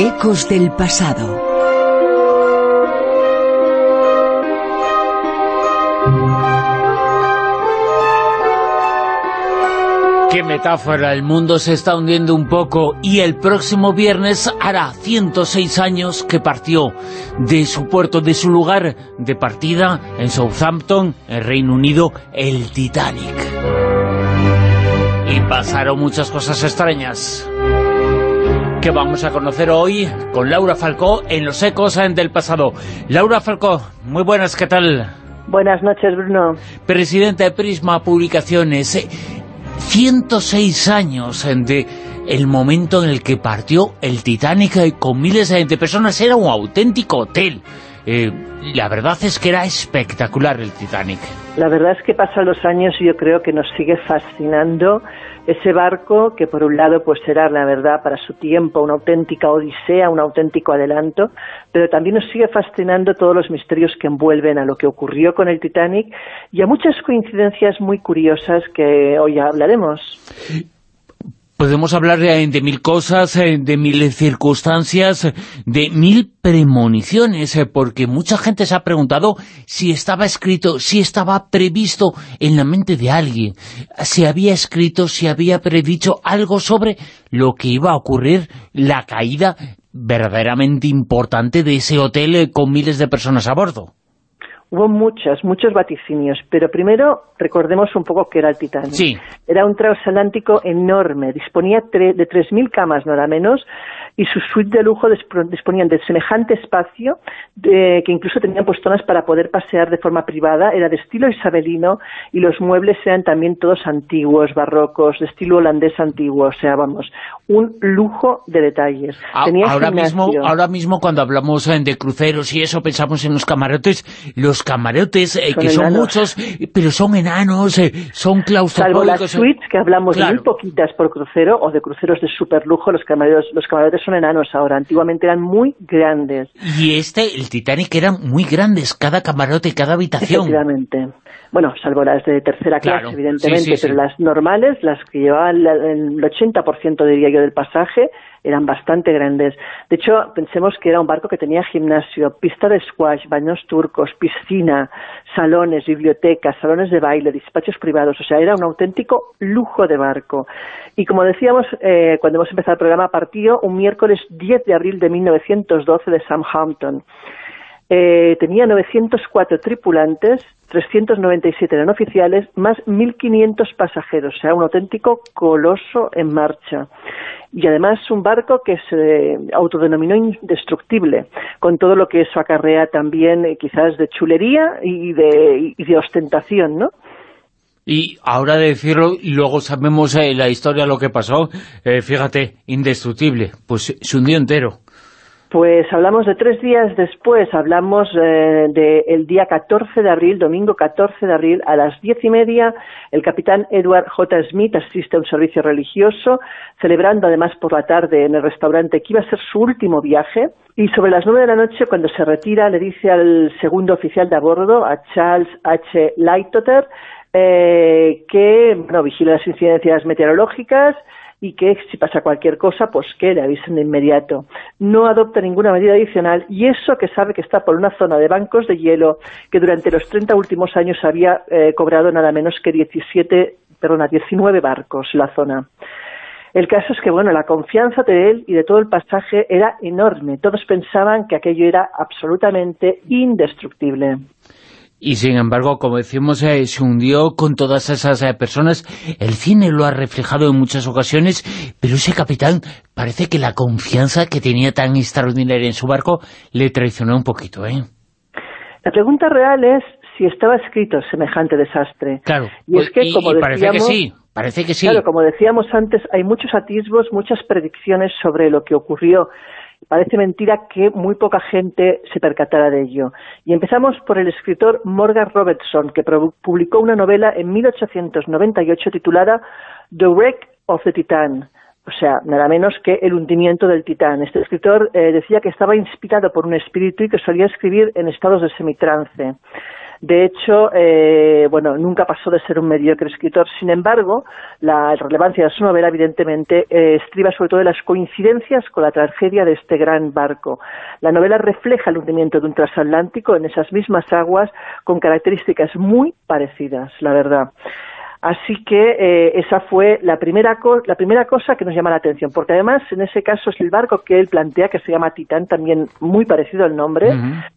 Ecos del pasado. Qué metáfora, el mundo se está hundiendo un poco y el próximo viernes hará 106 años que partió de su puerto, de su lugar de partida en Southampton, en Reino Unido, el Titanic. Y pasaron muchas cosas extrañas que vamos a conocer hoy con Laura Falcó en Los Ecos del Pasado. Laura Falcó, muy buenas, ¿qué tal? Buenas noches, Bruno. Presidenta de Prisma Publicaciones. 106 años de el momento en el que partió el Titanic eh, con miles de personas. Era un auténtico hotel. Eh, la verdad es que era espectacular el Titanic. La verdad es que pasan los años y yo creo que nos sigue fascinando ese barco que por un lado pues será la verdad para su tiempo una auténtica odisea, un auténtico adelanto, pero también nos sigue fascinando todos los misterios que envuelven a lo que ocurrió con el Titanic y a muchas coincidencias muy curiosas que hoy hablaremos. Podemos hablar de, mil cosas, eh, de mil circunstancias, de mil premoniciones, eh, porque mucha gente se ha preguntado si estaba escrito, si estaba previsto en la mente de alguien, si había escrito, si había predicho algo sobre lo que iba a ocurrir, la caída verdaderamente importante de ese hotel eh, con miles de personas a bordo. Hubo muchos, muchos vaticinios, pero primero recordemos un poco qué era el Titanic. Sí. Era un transatlántico enorme, disponía de 3.000 camas, nada menos, y su suite de lujo disponían de semejante espacio que incluso tenían pues zonas para poder pasear de forma privada, era de estilo isabelino y los muebles eran también todos antiguos, barrocos, de estilo holandés antiguo, o sea, vamos, un lujo de detalles. ahora, mismo, ahora mismo cuando hablamos eh, de cruceros y eso pensamos en los camarotes, los camarotes, eh, que son muchos, pero son enanos, eh, son claustrofóbicos. Salvo las suites, que hablamos de muy poquitas por crucero, o de cruceros de lujo, los camarotes, los camarotes son enanos ahora, antiguamente eran muy grandes. Y este, el Titanic, eran muy grandes, cada camarote, cada habitación. Efectivamente. Bueno, salvo las de tercera clase, evidentemente, pero las normales, las que llevaban el 80% diría yo del pasaje, eran bastante grandes. De hecho, pensemos que era un barco que tenía gimnasio, pista de squash, baños turcos, piscina, salones, bibliotecas, salones de baile, despachos privados, o sea, era un auténtico lujo de barco. Y como decíamos, eh, cuando hemos empezado el programa, partió un miércoles 10 de abril de 1912 de Southampton. Eh, tenía 904 tripulantes, 397 eran oficiales, más 1.500 pasajeros, o sea, un auténtico coloso en marcha. Y además un barco que se autodenominó indestructible, con todo lo que eso acarrea también eh, quizás de chulería y de, y de ostentación, ¿no? Y ahora de decirlo, y luego sabemos eh, la historia, lo que pasó, fíjate, indestructible, pues se hundió entero. Pues hablamos de tres días después, hablamos eh, del día 14 de abril, domingo 14 de abril, a las diez y media, el capitán Edward J. Smith asiste a un servicio religioso, celebrando además por la tarde en el restaurante que iba a ser su último viaje, y sobre las nueve de la noche, cuando se retira, le dice al segundo oficial de a bordo, a Charles H. Lightotter, eh, que bueno, vigila las incidencias meteorológicas, y que si pasa cualquier cosa, pues que le avisen de inmediato. No adopta ninguna medida adicional y eso que sabe que está por una zona de bancos de hielo que durante los 30 últimos años había eh, cobrado nada menos que 17, perdona, 19 barcos la zona. El caso es que, bueno, la confianza de él y de todo el pasaje era enorme. Todos pensaban que aquello era absolutamente indestructible. Y sin embargo, como decimos, eh, se hundió con todas esas eh, personas. El cine lo ha reflejado en muchas ocasiones, pero ese capitán parece que la confianza que tenía tan extraordinaria en su barco le traicionó un poquito, ¿eh? La pregunta real es si estaba escrito semejante desastre. Claro, y es que, como parece que sí, parece que sí. Claro, como decíamos antes, hay muchos atisbos, muchas predicciones sobre lo que ocurrió parece mentira que muy poca gente se percatara de ello. Y empezamos por el escritor Morgan Robertson, que publicó una novela en 1898 titulada The Wreck of the Titan, o sea, nada menos que el hundimiento del Titán. Este escritor eh, decía que estaba inspirado por un espíritu y que solía escribir en estados de semitrance. De hecho, eh, bueno, nunca pasó de ser un mediocre escritor. Sin embargo, la relevancia de su novela, evidentemente, eh, estriba sobre todo en las coincidencias con la tragedia de este gran barco. La novela refleja el hundimiento de un transatlántico en esas mismas aguas con características muy parecidas, la verdad. Así que eh, esa fue la primera, la primera cosa que nos llama la atención, porque además en ese caso es el barco que él plantea, que se llama Titán, también muy parecido al nombre,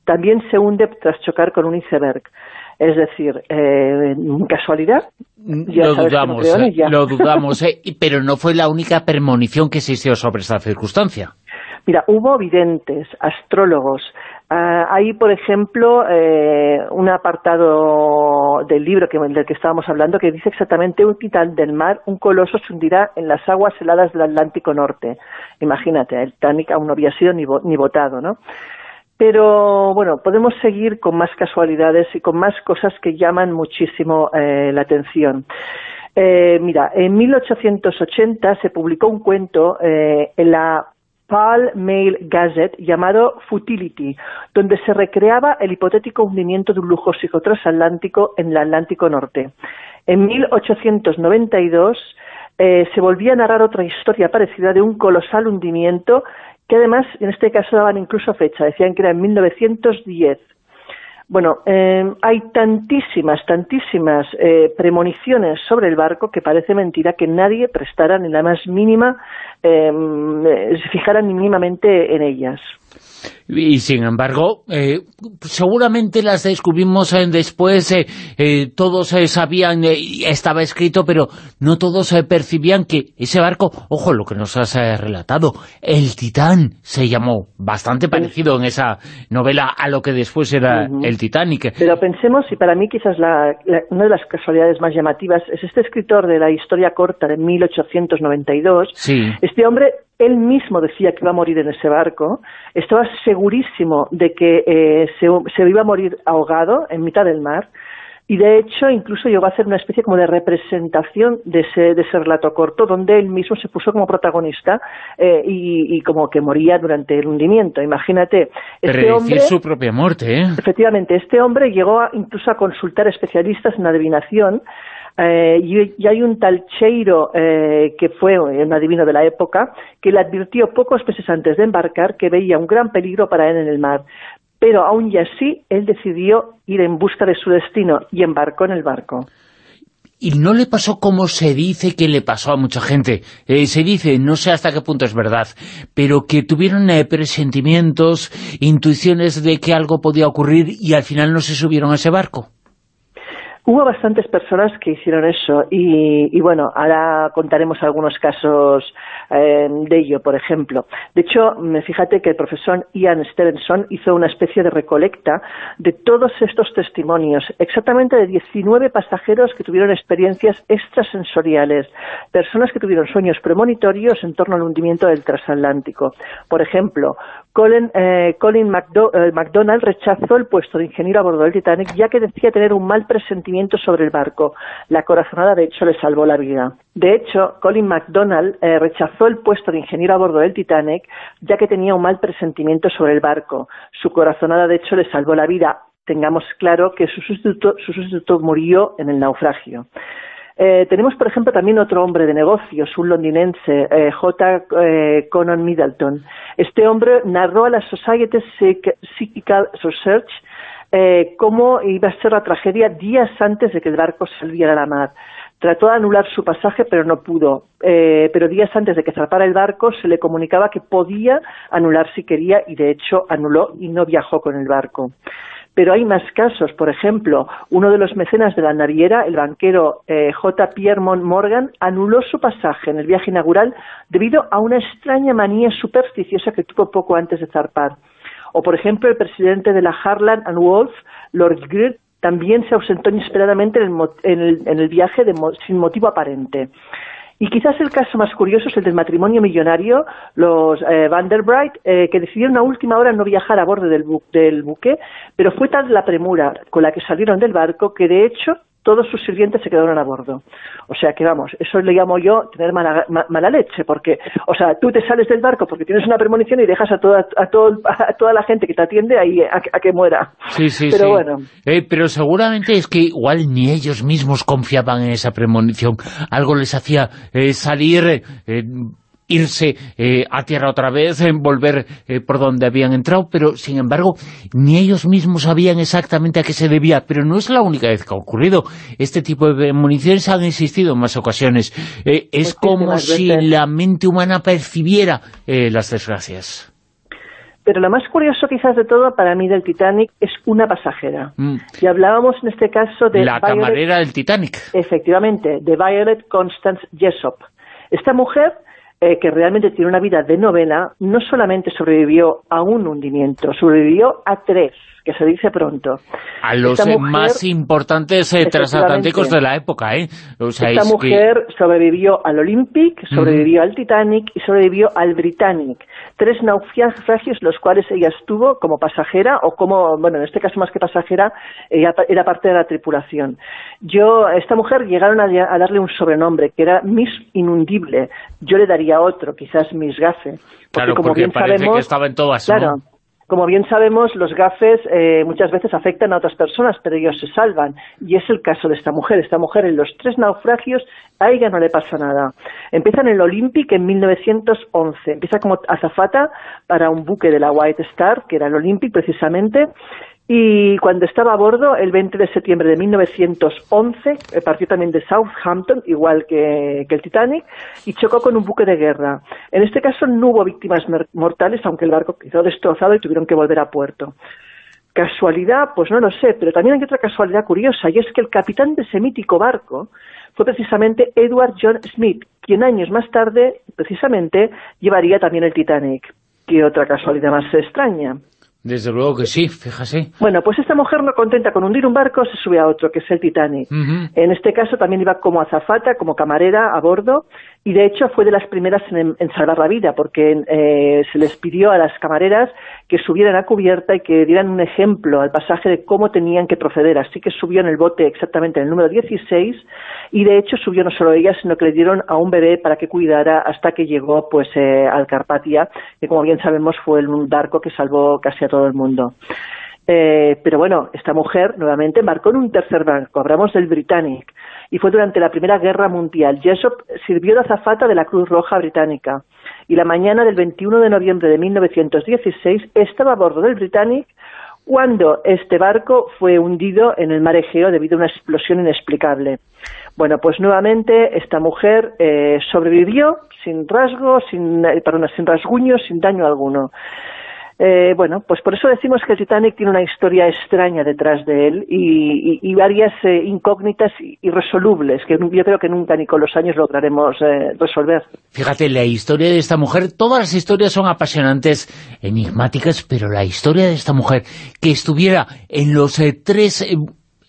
también se hunde tras chocar con un iceberg. Es decir, eh, casualidad. lo dudamos, eh, lo dudamos, pero no fue la única premonición que existió sobre esta circunstancia. Mira, hubo videntes, astrólogos. Ah, hay, por ejemplo, eh, un apartado del libro del que estábamos hablando que dice exactamente un titán del mar, un coloso se hundirá en las aguas heladas del Atlántico Norte. Imagínate, el Titanic aún no había sido ni, ni votado, ¿no? Pero bueno, podemos seguir con más casualidades y con más cosas que llaman muchísimo eh, la atención. Eh, mira, en 1880 se publicó un cuento en la Pall Mail Gazette llamado Futility, donde se recreaba el hipotético hundimiento de un lujoso transatlántico en el Atlántico Norte. En 1892 eh, se volvía a narrar otra historia parecida de un colosal hundimiento que además en este caso daban incluso fecha, decían que era en 1910. Bueno, eh, hay tantísimas, tantísimas eh, premoniciones sobre el barco que parece mentira que nadie prestara ni la más mínima, eh, se fijara ni mínimamente en ellas. Y sin embargo, eh, seguramente las descubrimos eh, después, eh, eh todos sabían, estaba escrito, pero no todos percibían que ese barco, ojo, lo que nos has relatado, el Titán se llamó, bastante parecido en esa novela a lo que después era el Titanic. Pero pensemos, y para mí quizás una de las casualidades más llamativas, es este escritor de la historia corta de 1892, sí. este hombre él mismo decía que iba a morir en ese barco, estaba segurísimo de que eh, se, iba a morir ahogado en mitad del mar, y de hecho incluso llegó a hacer una especie como de representación de ese, de ese relato corto donde él mismo se puso como protagonista eh, y, como que moría durante el hundimiento. Imagínate. Este hombre, su propia muerte, ¿eh? Efectivamente, este hombre llegó incluso a consultar especialistas en adivinación eh, y, hay un tal Cheiro, eh, que fue un adivino de la época, que le advirtió pocos meses antes de embarcar que veía un gran peligro para él en el mar. Pero aún así, él decidió ir en busca de su destino y embarcó en el barco. Y no le pasó como se dice que le pasó a mucha gente. Eh, se dice, no sé hasta qué punto es verdad, pero que tuvieron presentimientos, intuiciones de que algo podía ocurrir y al final no se subieron a ese barco. Hubo bastantes personas que hicieron eso y, bueno, ahora contaremos algunos casos eh, de ello, por ejemplo. De hecho, fíjate que el profesor Ian Stevenson hizo una especie de recolecta de todos estos testimonios, exactamente de 19 pasajeros que tuvieron experiencias extrasensoriales, personas que tuvieron sueños premonitorios en torno al hundimiento del transatlántico. Por ejemplo, Colin, eh, Colin eh, McDonald rechazó el puesto de ingeniero a bordo del Titanic ya que decía tener un mal presentimiento sobre el barco. La corazonada, de hecho, le salvó la vida. De hecho, Colin McDonald eh, rechazó el puesto de ingeniero a bordo del Titanic, ya que tenía un mal presentimiento sobre el barco. Su corazonada, de hecho, le salvó la vida. Tengamos claro que su sustituto, su sustituto murió en el naufragio. Eh, tenemos, por ejemplo, también otro hombre de negocios, un londinense, eh, J. Conan Middleton. Este hombre narró a la Society Psychical Research eh, cómo iba a ser la tragedia días antes de que el barco saliera a la mar. Trató de anular su pasaje, pero no pudo. Eh, pero días antes de que zarpara el barco se le comunicaba que podía anular si quería y de hecho anuló y no viajó con el barco. Pero hay más casos. Por ejemplo, uno de los mecenas de la naviera, el banquero eh, J. Pierre Morgan, anuló su pasaje en el viaje inaugural debido a una extraña manía supersticiosa que tuvo poco antes de zarpar. O, por ejemplo, el presidente de la Harland and Wolff, Lord Greer, también se ausentó inesperadamente en el, viaje sin motivo aparente. Y quizás el caso más curioso es el del matrimonio millonario, los eh, Vanderbright, eh, que decidieron a última hora no viajar a bordo del, buque, pero fue tal la premura con la que salieron del barco que de hecho todos sus sirvientes se quedaron a bordo. O sea que vamos, eso le llamo yo tener mala, mala leche, porque, o sea, tú te sales del barco porque tienes una premonición y dejas a toda, a, todo, a toda la gente que te atiende ahí a, que muera. Sí, sí, pero bueno. Eh, pero seguramente es que igual ni ellos mismos confiaban en esa premonición. Algo les hacía eh, salir... Eh, irse eh, a tierra otra vez, en volver eh, por donde habían entrado, pero sin embargo ni ellos mismos sabían exactamente a qué se debía, pero no es la única vez que ha ocurrido. Este tipo de municiones han existido en más ocasiones. Eh, es como si la mente humana percibiera las desgracias. Pero lo más curioso quizás de todo para mí del Titanic es una pasajera. Mm. Y hablábamos en este caso de... La camarera del Titanic. Efectivamente, de Violet Constance Jessop. Esta mujer eh, que realmente tiene una vida de novela, no solamente sobrevivió a un hundimiento, sobrevivió a tres que se dice pronto. A los más importantes eh, transatlánticos de la época, ¿eh? esta mujer sobrevivió al Olympic, sobrevivió al Titanic y sobrevivió al Britannic. Tres naufragios los cuales ella estuvo como pasajera o como, bueno, en este caso más que pasajera, ella era parte de la tripulación. Yo, esta mujer llegaron a, darle un sobrenombre que era Miss Inundible. Yo le daría otro, quizás Miss Gafe. Porque, como bien sabemos, que estaba en todas, claro, como bien sabemos, los gafes eh, muchas veces afectan a otras personas, pero ellos se salvan. Y es el caso de esta mujer. Esta mujer en los tres naufragios, a ella no le pasa nada. Empieza en el Olympic en 1911. Empieza como azafata para un buque de la White Star, que era el Olympic precisamente, y cuando estaba a bordo, el 20 de septiembre de 1911, eh, partió también de Southampton, igual que, el Titanic, y chocó con un buque de guerra. En este caso no hubo víctimas mortales, aunque el barco quedó destrozado y tuvieron que volver a puerto. ¿Casualidad? Pues no lo sé, pero también hay otra casualidad curiosa, y es que el capitán de ese mítico barco fue precisamente Edward John Smith, quien años más tarde, precisamente, llevaría también el Titanic. ¿Qué otra casualidad más extraña? Desde luego que sí, fíjese. Bueno, pues esta mujer no contenta con hundir un barco, se sube a otro, que es el Titanic. En este caso también iba como azafata, como camarera a bordo, y de hecho fue de las primeras en, salvar la vida, porque eh, se les pidió a las camareras que subieran a cubierta y que dieran un ejemplo al pasaje de cómo tenían que proceder. Así que subió en el bote exactamente en el número 16 y de hecho subió no solo ella, sino que le dieron a un bebé para que cuidara hasta que llegó pues eh, al Carpatia, que como bien sabemos fue el barco que salvó casi a todo el mundo. Eh, pero bueno, esta mujer nuevamente embarcó en un tercer barco, hablamos del Britannic, y fue durante la Primera Guerra Mundial. Jessop sirvió de azafata de la Cruz Roja Británica y la mañana del 21 de noviembre de 1916 estaba a bordo del Britannic cuando este barco fue hundido en el mar Egeo debido a una explosión inexplicable. Bueno, pues nuevamente esta mujer eh, sobrevivió sin rasgos, sin, eh, perdón, sin rasguños, sin daño alguno. Eh, bueno, pues por eso decimos que el Titanic tiene una historia extraña detrás de él y, varias eh, incógnitas irresolubles que yo creo que nunca ni con los años lograremos eh, resolver. Fíjate, la historia de esta mujer, todas las historias son apasionantes, enigmáticas, pero la historia de esta mujer que estuviera en los tres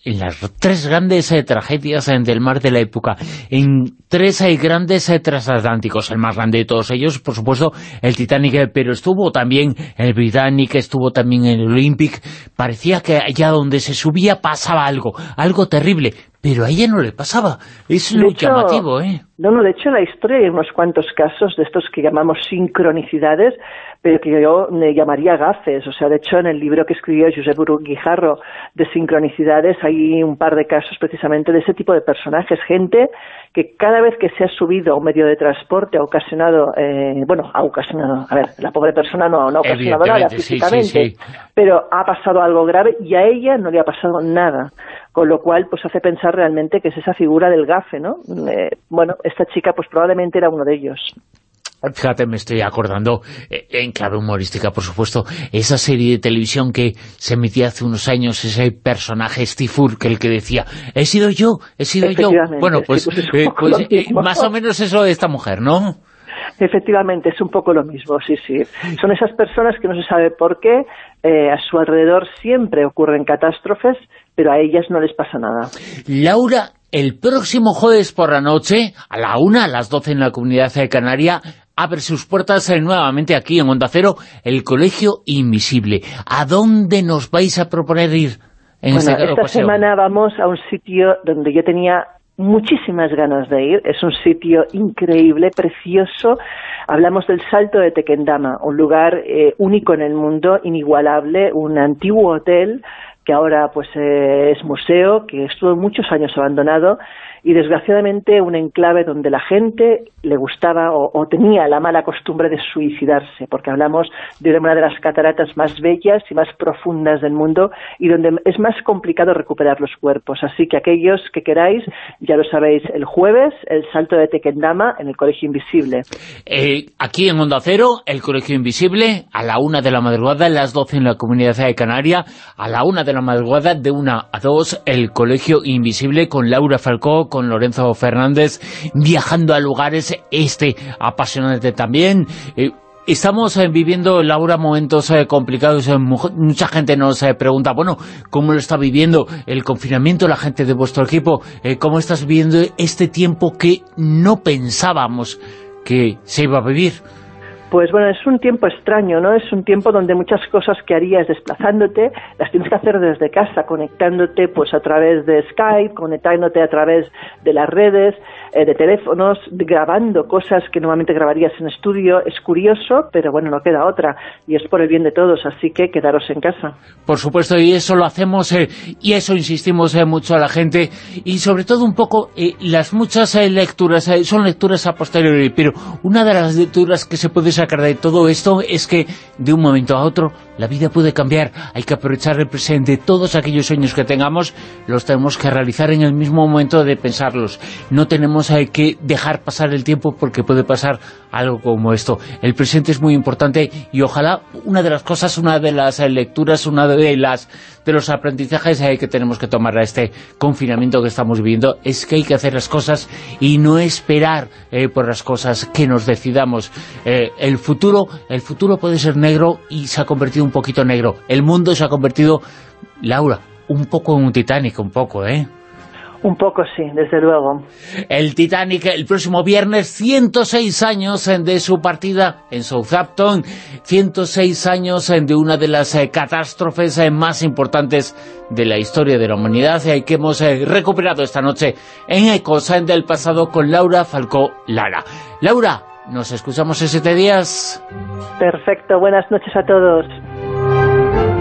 en las tres grandes eh, tragedias eh, del mar de la época, en tres eh, grandes transatlánticos, el más grande de todos ellos, por supuesto, el Titanic, pero estuvo también el Britannic, estuvo también el Olympic, parecía que allá donde se subía pasaba algo, algo terrible, pero a ella no le pasaba, es lo llamativo, ¿eh? No, no, de hecho en la historia hay unos cuantos casos de estos que llamamos sincronicidades, pero que yo me llamaría gafes. O sea, de hecho, en el libro que escribió Josep Guijarro de sincronicidades hay un par de casos precisamente de ese tipo de personajes. Gente que cada vez que se ha subido a un medio de transporte ha ocasionado, eh, bueno, ha ocasionado, a ver, la pobre persona no, no ha ocasionado nada físicamente, pero ha pasado algo grave y a ella no le ha pasado nada. Con lo cual, pues hace pensar realmente que es esa figura del gafe, ¿no? Eh, bueno, esta chica pues probablemente era uno de ellos. Fíjate, me estoy acordando, eh, en clave humorística, por supuesto, esa serie de televisión que se emitía hace unos años, ese personaje Steve que el que decía, he sido yo, he sido yo. Bueno, pues, pues, eh, pues eh, más o menos eso de esta mujer, ¿no? Efectivamente, es un poco lo mismo, sí, sí. Son esas personas que no se sabe por qué, a su alrededor siempre ocurren catástrofes, pero a ellas no les pasa nada. Laura, el próximo jueves por la noche, a la una, a las doce en la Comunidad de Canaria, abre sus puertas eh, nuevamente aquí en Onda Cero, el Colegio Invisible. ¿A dónde nos vais a proponer ir? bueno, esta semana vamos a un sitio donde yo tenía muchísimas ganas de ir. Es un sitio increíble, precioso. Hablamos del Salto de Tequendama, un lugar eh, único en el mundo, inigualable, un antiguo hotel que ahora pues eh, es museo, que estuvo muchos años abandonado y desgraciadamente un enclave donde la gente le gustaba o, tenía la mala costumbre de suicidarse, porque hablamos de una de las cataratas más bellas y más profundas del mundo y donde es más complicado recuperar los cuerpos. Así que aquellos que queráis, ya lo sabéis, el jueves, el salto de Tequendama en el Colegio Invisible. Eh, aquí en Onda Cero, el Colegio Invisible, a la una de la madrugada, a las doce en la Comunidad de Canaria, a la una de la madrugada, de una a dos, el Colegio Invisible con Laura Falcó, con Lorenzo Fernández, viajando a lugares este apasionante también. Eh, estamos eh, viviendo, Laura, momentos eh, complicados. mucha gente nos pregunta, bueno, ¿cómo lo está viviendo el confinamiento la gente de vuestro equipo? ¿Cómo estás viviendo este tiempo que no pensábamos que se iba a vivir? Pues bueno, es un tiempo extraño, ¿no? Es un tiempo donde muchas cosas que harías desplazándote, las tienes que hacer desde casa, conectándote pues a través de Skype, conectándote a través de las redes, eh, de teléfonos, grabando cosas que normalmente grabarías en estudio. Es curioso, pero bueno, no queda otra. Y es por el bien de todos, así que quedaros en casa. Por supuesto, y eso lo hacemos, eh, y eso insistimos eh, mucho a la gente, y sobre todo un poco las muchas lecturas, son lecturas a posteriori, pero una de las lecturas que se puede sacar de todo esto es que de un momento a otro la vida puede cambiar, hay que aprovechar el presente, todos aquellos sueños que tengamos los tenemos que realizar en el mismo momento de pensarlos, no tenemos que dejar pasar el tiempo porque puede pasar algo como esto. El presente es muy importante y ojalá una de las cosas, una de las lecturas, una de las de los aprendizajes que tenemos que tomar a este confinamiento que estamos viviendo es que hay que hacer las cosas y no esperar eh, por las cosas que nos decidamos. Eh, el futuro el futuro puede ser negro y se ha convertido un poquito negro. El mundo se ha convertido, Laura, un poco en un Titanic, un poco, ¿eh? Un poco sí, desde luego. El Titanic el próximo viernes, 106 años de su partida en Southampton, 106 años de una de las eh, catástrofes eh, más importantes de la historia de la humanidad y que hemos eh, recuperado esta noche en Ecos del pasado con Laura Falcó Lara. Laura, nos escuchamos en siete días. Perfecto, buenas noches a todos.